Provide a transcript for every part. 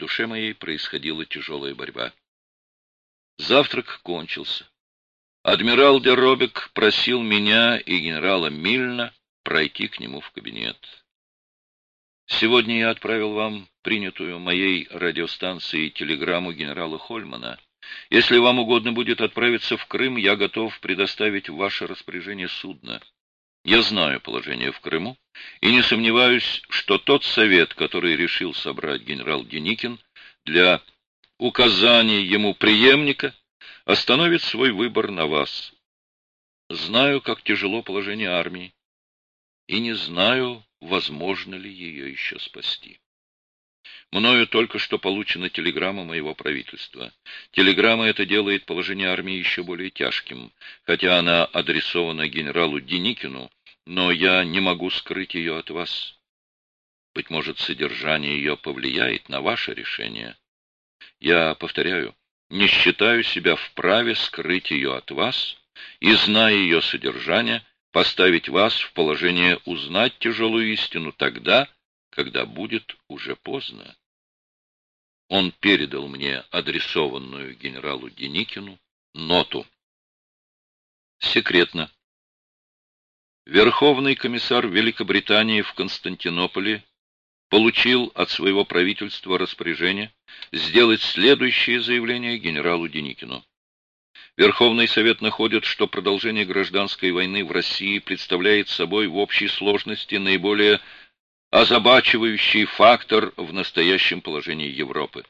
душе моей происходила тяжелая борьба. Завтрак кончился. Адмирал де просил меня и генерала Мильна пройти к нему в кабинет. Сегодня я отправил вам принятую моей радиостанцией телеграмму генерала Хольмана. Если вам угодно будет отправиться в Крым, я готов предоставить в ваше распоряжение судно. Я знаю положение в Крыму и не сомневаюсь, что тот совет, который решил собрать генерал Деникин для указания ему преемника, остановит свой выбор на вас. Знаю, как тяжело положение армии, и не знаю, возможно ли ее еще спасти. Мною только что получена телеграмма моего правительства. Телеграмма эта делает положение армии еще более тяжким, хотя она адресована генералу Деникину, но я не могу скрыть ее от вас. Быть может, содержание ее повлияет на ваше решение. Я повторяю, не считаю себя вправе скрыть ее от вас и, зная ее содержание, поставить вас в положение узнать тяжелую истину тогда, когда будет уже поздно. Он передал мне адресованную генералу Деникину ноту. Секретно. Верховный комиссар Великобритании в Константинополе получил от своего правительства распоряжение сделать следующее заявление генералу Деникину. Верховный Совет находит, что продолжение гражданской войны в России представляет собой в общей сложности наиболее озабачивающий фактор в настоящем положении Европы.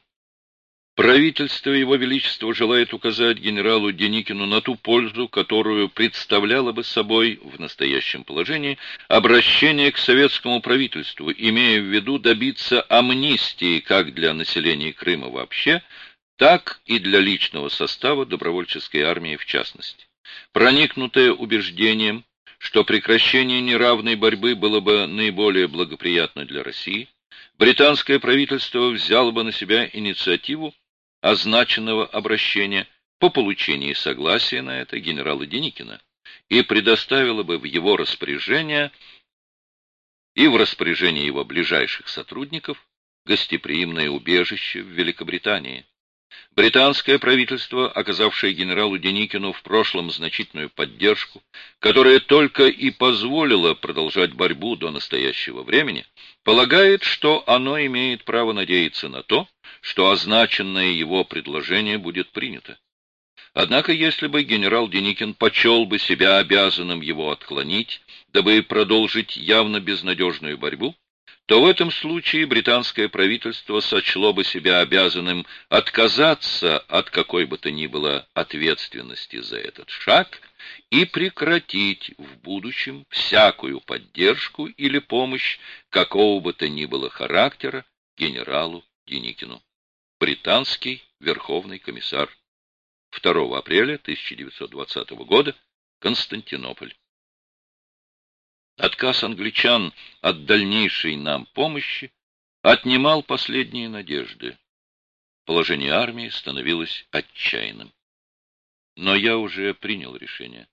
Правительство Его Величества желает указать генералу Деникину на ту пользу, которую представляло бы собой в настоящем положении обращение к советскому правительству, имея в виду добиться амнистии как для населения Крыма вообще, так и для личного состава добровольческой армии в частности. Проникнутое убеждением, что прекращение неравной борьбы было бы наиболее благоприятно для России, британское правительство взяло бы на себя инициативу означенного обращения по получении согласия на это генерала Деникина и предоставила бы в его распоряжение и в распоряжение его ближайших сотрудников гостеприимное убежище в Великобритании. Британское правительство, оказавшее генералу Деникину в прошлом значительную поддержку, которая только и позволила продолжать борьбу до настоящего времени, полагает, что оно имеет право надеяться на то, что означенное его предложение будет принято. Однако, если бы генерал Деникин почел бы себя обязанным его отклонить, дабы продолжить явно безнадежную борьбу, то в этом случае британское правительство сочло бы себя обязанным отказаться от какой бы то ни было ответственности за этот шаг и прекратить в будущем всякую поддержку или помощь какого бы то ни было характера генералу Деникину британский верховный комиссар. 2 апреля 1920 года, Константинополь. Отказ англичан от дальнейшей нам помощи отнимал последние надежды. Положение армии становилось отчаянным. Но я уже принял решение.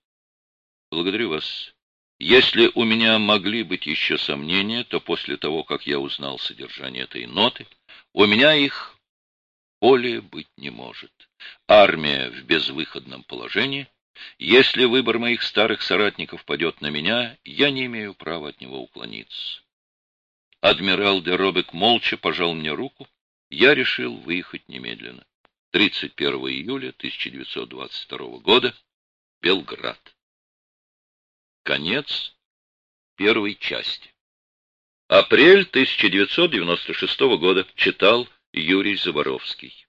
Благодарю вас. Если у меня могли быть еще сомнения, то после того, как я узнал содержание этой ноты, у меня их более быть не может. Армия в безвыходном положении. Если выбор моих старых соратников падет на меня, я не имею права от него уклониться. Адмирал де Робек молча пожал мне руку. Я решил выехать немедленно. 31 июля 1922 года. Белград. Конец первой части. Апрель 1996 года. Читал Юрий Заборовский